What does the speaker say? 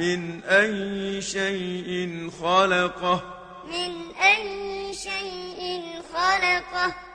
من أي شيء خلقه. من أي شيء خلقه.